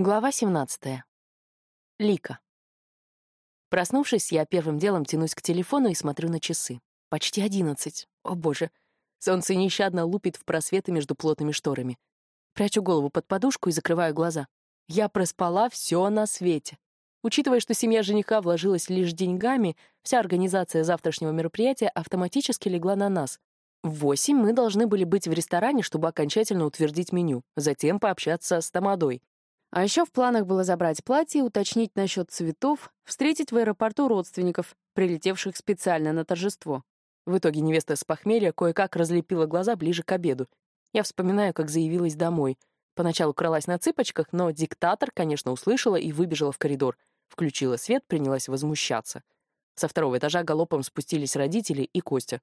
Глава 17. Лика. Проснувшись, я первым делом тянусь к телефону и смотрю на часы. Почти одиннадцать. О, боже. Солнце нещадно лупит в просветы между плотными шторами. Прячу голову под подушку и закрываю глаза. Я проспала все на свете. Учитывая, что семья жениха вложилась лишь деньгами, вся организация завтрашнего мероприятия автоматически легла на нас. В восемь мы должны были быть в ресторане, чтобы окончательно утвердить меню, затем пообщаться с Тамадой. А еще в планах было забрать платье, уточнить насчет цветов, встретить в аэропорту родственников, прилетевших специально на торжество. В итоге невеста с похмелья кое-как разлепила глаза ближе к обеду. Я вспоминаю, как заявилась домой. Поначалу кралась на цыпочках, но диктатор, конечно, услышала и выбежала в коридор. Включила свет, принялась возмущаться. Со второго этажа галопом спустились родители и Костя.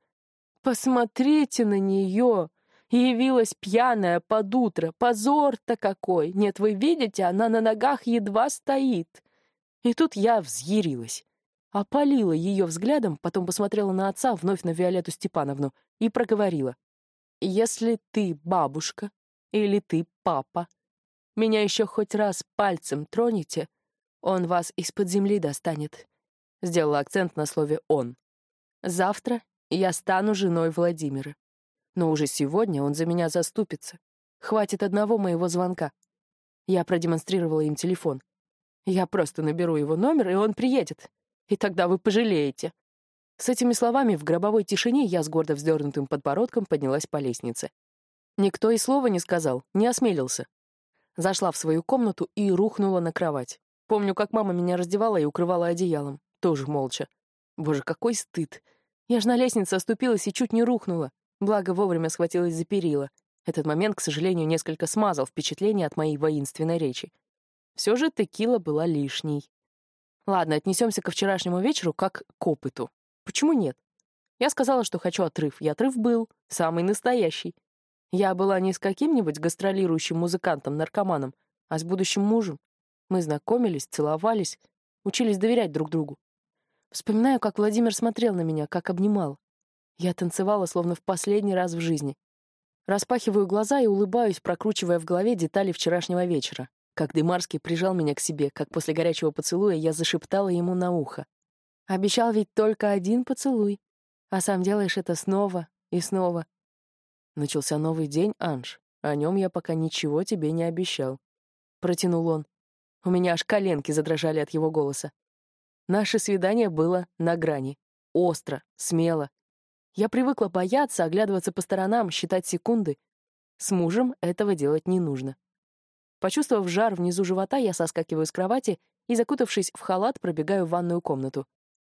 «Посмотрите на нее!» Явилась пьяная под утро. Позор-то какой! Нет, вы видите, она на ногах едва стоит. И тут я взъярилась. Опалила ее взглядом, потом посмотрела на отца, вновь на Виолетту Степановну, и проговорила. «Если ты бабушка или ты папа, меня еще хоть раз пальцем тронете, он вас из-под земли достанет». Сделала акцент на слове «он». «Завтра я стану женой Владимира. Но уже сегодня он за меня заступится. Хватит одного моего звонка. Я продемонстрировала им телефон. Я просто наберу его номер, и он приедет. И тогда вы пожалеете. С этими словами в гробовой тишине я с гордо вздернутым подбородком поднялась по лестнице. Никто и слова не сказал, не осмелился. Зашла в свою комнату и рухнула на кровать. Помню, как мама меня раздевала и укрывала одеялом. Тоже молча. Боже, какой стыд. Я ж на лестнице оступилась и чуть не рухнула. Благо, вовремя схватилась за перила. Этот момент, к сожалению, несколько смазал впечатление от моей воинственной речи. Все же текила была лишней. Ладно, отнесемся ко вчерашнему вечеру как к опыту. Почему нет? Я сказала, что хочу отрыв, и отрыв был, самый настоящий. Я была не с каким-нибудь гастролирующим музыкантом-наркоманом, а с будущим мужем. Мы знакомились, целовались, учились доверять друг другу. Вспоминаю, как Владимир смотрел на меня, как обнимал. Я танцевала, словно в последний раз в жизни. Распахиваю глаза и улыбаюсь, прокручивая в голове детали вчерашнего вечера. Как Дымарский прижал меня к себе, как после горячего поцелуя я зашептала ему на ухо. Обещал ведь только один поцелуй, а сам делаешь это снова и снова. Начался новый день, Анж. О нем я пока ничего тебе не обещал. Протянул он. У меня аж коленки задрожали от его голоса. Наше свидание было на грани. Остро, смело, я привыкла бояться, оглядываться по сторонам, считать секунды. С мужем этого делать не нужно. Почувствовав жар внизу живота, я соскакиваю с кровати и, закутавшись в халат, пробегаю в ванную комнату.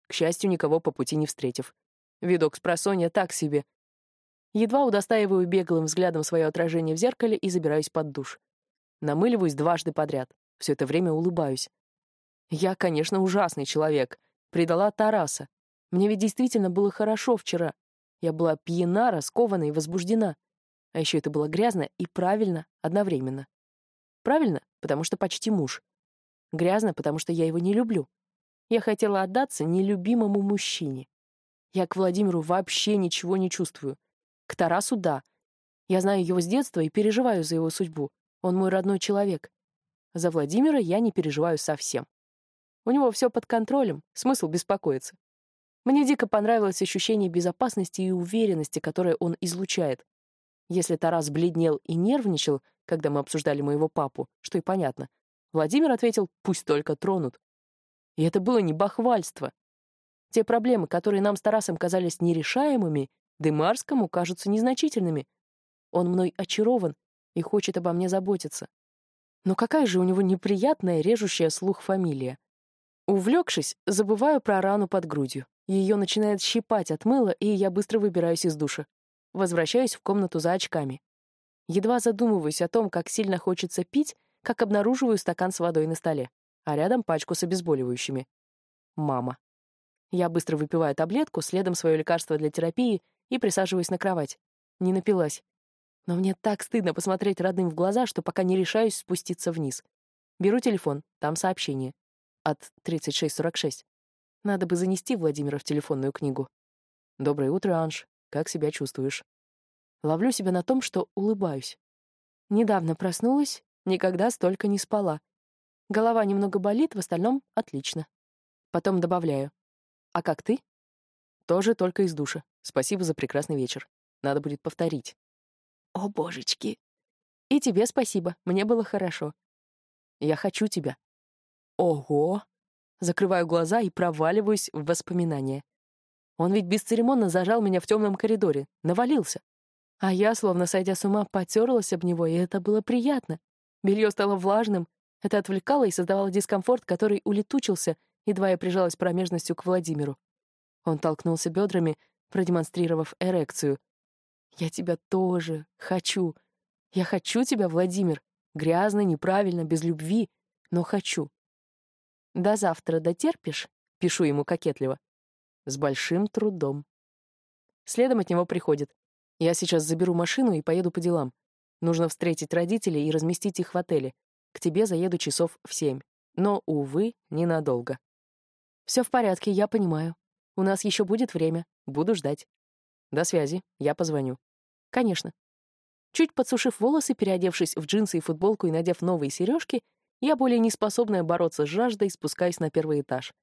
К счастью, никого по пути не встретив. Видок с просонья так себе. Едва удостаиваю беглым взглядом свое отражение в зеркале и забираюсь под душ. Намыливаюсь дважды подряд. Все это время улыбаюсь. Я, конечно, ужасный человек. Предала Тараса. Мне ведь действительно было хорошо вчера. Я была пьяна, раскована и возбуждена. А еще это было грязно и правильно одновременно. Правильно, потому что почти муж. Грязно, потому что я его не люблю. Я хотела отдаться нелюбимому мужчине. Я к Владимиру вообще ничего не чувствую. К Тарасу — да. Я знаю его с детства и переживаю за его судьбу. Он мой родной человек. За Владимира я не переживаю совсем. У него все под контролем, смысл беспокоиться. Мне дико понравилось ощущение безопасности и уверенности, которое он излучает. Если Тарас бледнел и нервничал, когда мы обсуждали моего папу, что и понятно, Владимир ответил «пусть только тронут». И это было не бахвальство. Те проблемы, которые нам с Тарасом казались нерешаемыми, Дымарскому кажутся незначительными. Он мной очарован и хочет обо мне заботиться. Но какая же у него неприятная, режущая слух фамилия. Увлекшись, забываю про рану под грудью. Ее начинает щипать от мыла, и я быстро выбираюсь из душа. Возвращаюсь в комнату за очками. Едва задумываюсь о том, как сильно хочется пить, как обнаруживаю стакан с водой на столе, а рядом пачку с обезболивающими. Мама. Я быстро выпиваю таблетку, следом свое лекарство для терапии и присаживаюсь на кровать. Не напилась. Но мне так стыдно посмотреть родным в глаза, что пока не решаюсь спуститься вниз. Беру телефон, там сообщение. От 3646. Надо бы занести Владимира в телефонную книгу. «Доброе утро, Анж. Как себя чувствуешь?» Ловлю себя на том, что улыбаюсь. Недавно проснулась, никогда столько не спала. Голова немного болит, в остальном — отлично. Потом добавляю. А как ты? Тоже только из душа. Спасибо за прекрасный вечер. Надо будет повторить. О, божечки. И тебе спасибо. Мне было хорошо. Я хочу тебя. Ого! Закрываю глаза и проваливаюсь в воспоминания. Он ведь бесцеремонно зажал меня в темном коридоре, навалился. А я, словно сойдя с ума, потерлась об него, и это было приятно. Белье стало влажным, это отвлекало и создавало дискомфорт, который улетучился, едва я прижалась промежностью к Владимиру. Он толкнулся бедрами, продемонстрировав эрекцию. «Я тебя тоже хочу. Я хочу тебя, Владимир. Грязно, неправильно, без любви, но хочу». «До завтра дотерпишь?» — пишу ему кокетливо. С большим трудом. Следом от него приходит. Я сейчас заберу машину и поеду по делам. Нужно встретить родителей и разместить их в отеле. К тебе заеду часов в семь. Но, увы, ненадолго. Все в порядке, я понимаю. У нас еще будет время. Буду ждать. До связи. Я позвоню. Конечно. Чуть подсушив волосы, переодевшись в джинсы и футболку и надев новые сережки, я, более не способная бороться с жаждой, спускаюсь на первый этаж.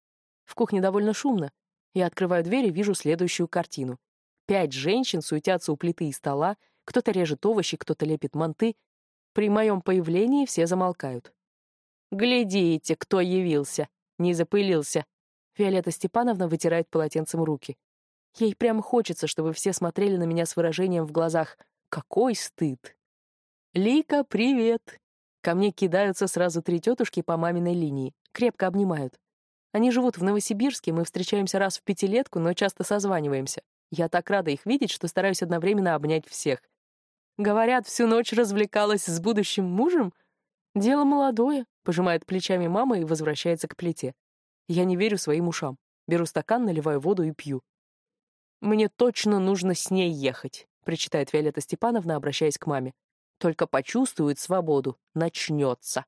В кухне довольно шумно, я открываю дверь и вижу следующую картину. Пять женщин суетятся у плиты и стола, кто-то режет овощи, кто-то лепит манты. При моем появлении все замолкают. «Глядите, кто явился! Не запылился!» Виолетта Степановна вытирает полотенцем руки. Ей прям хочется, чтобы все смотрели на меня с выражением в глазах «Какой стыд!» «Лика, привет!» Ко мне кидаются сразу три тетушки по маминой линии, крепко обнимают. Они живут в Новосибирске, мы встречаемся раз в пятилетку, но часто созваниваемся. Я так рада их видеть, что стараюсь одновременно обнять всех. Говорят, всю ночь развлекалась с будущим мужем? Дело молодое, пожимает плечами мама и возвращается к плите. Я не верю своим ушам. Беру стакан, наливаю воду и пью. «Мне точно нужно с ней ехать», — причитает Виолетта Степановна, обращаясь к маме. «Только почувствует свободу. Начнется».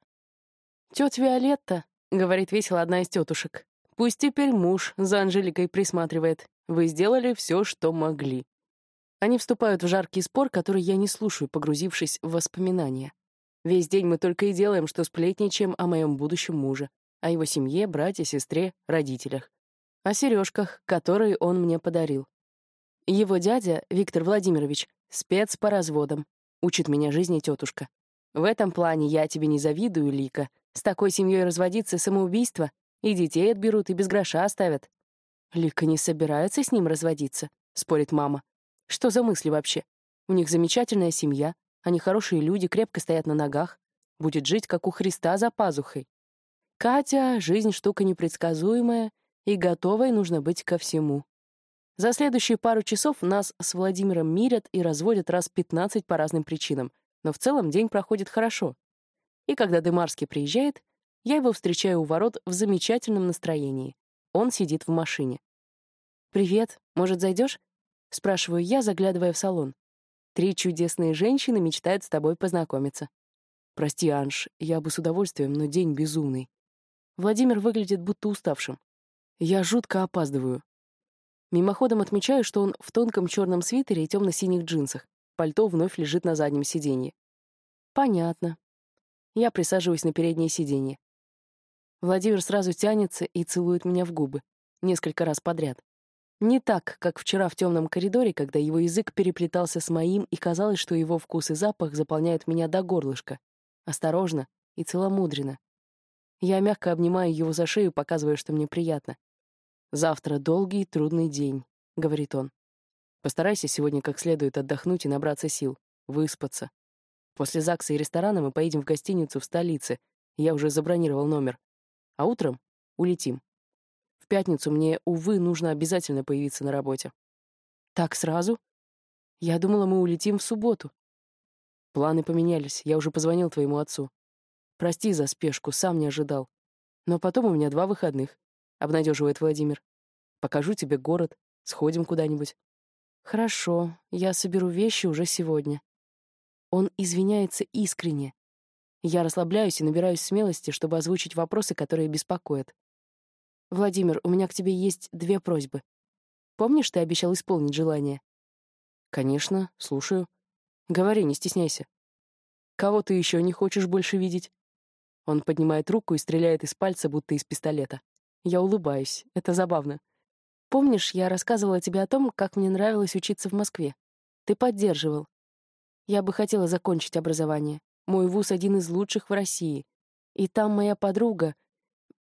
«Тетя Виолетта», — говорит весело одна из тетушек. «Пусть теперь муж за Анжеликой присматривает. Вы сделали все, что могли». Они вступают в жаркий спор, который я не слушаю, погрузившись в воспоминания. Весь день мы только и делаем, что сплетничаем о моем будущем муже, о его семье, брате, сестре, родителях, о сережках, которые он мне подарил. Его дядя, Виктор Владимирович, спец по разводам, учит меня жизни тетушка. В этом плане я тебе не завидую, Лика, с такой семьей разводиться — самоубийство, и детей отберут, и без гроша оставят. Лика не собирается с ним разводиться, спорит мама. Что за мысли вообще? У них замечательная семья, они хорошие люди, крепко стоят на ногах. Будет жить, как у Христа, за пазухой. Катя — жизнь штука непредсказуемая, и готовой нужно быть ко всему. За следующие пару часов нас с Владимиром мирят и разводят раз пятнадцать по разным причинам, но в целом день проходит хорошо. И когда Демарский приезжает, я его встречаю у ворот в замечательном настроении. Он сидит в машине. «Привет, может, зайдешь?» — спрашиваю я, заглядывая в салон. «Три чудесные женщины мечтают с тобой познакомиться». «Прости, Анж, я бы с удовольствием, но день безумный». Владимир выглядит будто уставшим. Я жутко опаздываю. Мимоходом отмечаю, что он в тонком черном свитере и темно-синих джинсах. Пальто вновь лежит на заднем сиденье. Понятно. Я присаживаюсь на переднее сиденье. Владимир сразу тянется и целует меня в губы. Несколько раз подряд. Не так, как вчера в темном коридоре, когда его язык переплетался с моим, и казалось, что его вкус и запах заполняют меня до горлышка. Осторожно и целомудренно. Я мягко обнимаю его за шею, показывая, что мне приятно. «Завтра долгий и трудный день», — говорит он. «Постарайся сегодня как следует отдохнуть и набраться сил, выспаться, После ЗАГСа и ресторана мы поедем в гостиницу в столице. Я уже забронировал номер. А утром улетим. В пятницу мне, увы, нужно обязательно появиться на работе. Так сразу? Я думала, мы улетим в субботу. Планы поменялись. Я уже позвонил твоему отцу. Прости за спешку, сам не ожидал. Но потом у меня два выходных, — обнадеживает Владимир. Покажу тебе город, сходим куда-нибудь. Хорошо, я соберу вещи уже сегодня. Он извиняется искренне. Я расслабляюсь и набираюсь смелости, чтобы озвучить вопросы, которые беспокоят. «Владимир, у меня к тебе есть две просьбы. Помнишь, ты обещал исполнить желание?» «Конечно, слушаю. Говори, не стесняйся. Кого ты еще не хочешь больше видеть?» Он поднимает руку и стреляет из пальца, будто из пистолета. Я улыбаюсь. Это забавно. Помнишь, я рассказывала тебе о том, как мне нравилось учиться в Москве? Ты поддерживал. Я бы хотела закончить образование. Мой вуз один из лучших в России. И там моя подруга.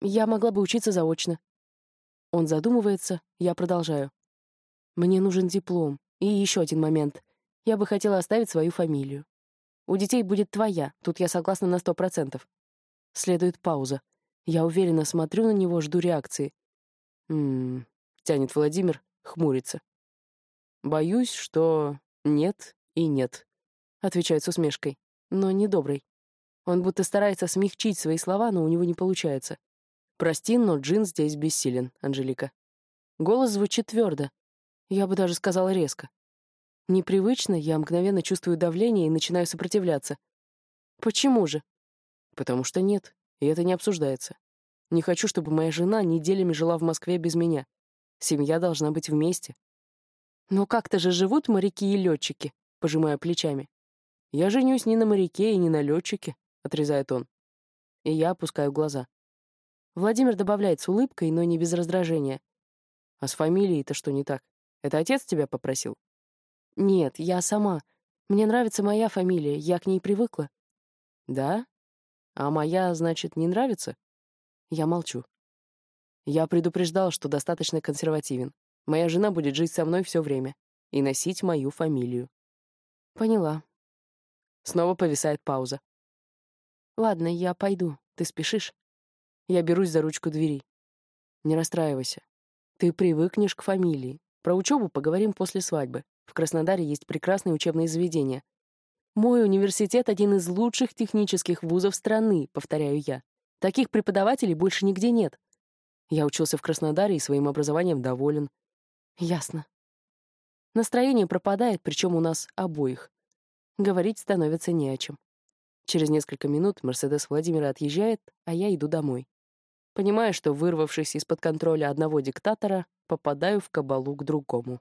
Я могла бы учиться заочно. Он задумывается, я продолжаю. Мне нужен диплом. И еще один момент. Я бы хотела оставить свою фамилию. У детей будет твоя, тут я согласна на сто процентов. Следует пауза. Я уверенно смотрю на него, жду реакции. Тянет Владимир, хмурится. «Боюсь, что нет и нет», — отвечает с усмешкой, но недобрый. Он будто старается смягчить свои слова, но у него не получается. «Прости, но Джин здесь бессилен, Анжелика». Голос звучит твердо. Я бы даже сказала резко. Непривычно, я мгновенно чувствую давление и начинаю сопротивляться. Почему же? Потому что нет, и это не обсуждается. Не хочу, чтобы моя жена неделями жила в Москве без меня. Семья должна быть вместе. Но как-то же живут моряки и летчики, пожимая плечами. Я женюсь не на моряке и не на летчике, отрезает он. И я опускаю глаза. Владимир добавляет с улыбкой, но не без раздражения. А с фамилией-то что не так? Это отец тебя попросил? Нет, я сама. Мне нравится моя фамилия, я к ней привыкла. Да? А моя, значит, не нравится? Я молчу. Я предупреждал, что достаточно консервативен. Моя жена будет жить со мной все время и носить мою фамилию. Поняла. Снова повисает пауза. Ладно, я пойду. Ты спешишь? Я берусь за ручку двери. Не расстраивайся. Ты привыкнешь к фамилии. Про учебу поговорим после свадьбы. В Краснодаре есть прекрасные учебные заведения. Мой университет — один из лучших технических вузов страны, повторяю я. Таких преподавателей больше нигде нет. Я учился в Краснодаре и своим образованием доволен. Ясно. Настроение пропадает, причем у нас обоих. Говорить становится не о чем. Через несколько минут Мерседес Владимира отъезжает, а я иду домой. Понимаю, что, вырвавшись из-под контроля одного диктатора, попадаю в кабалу к другому.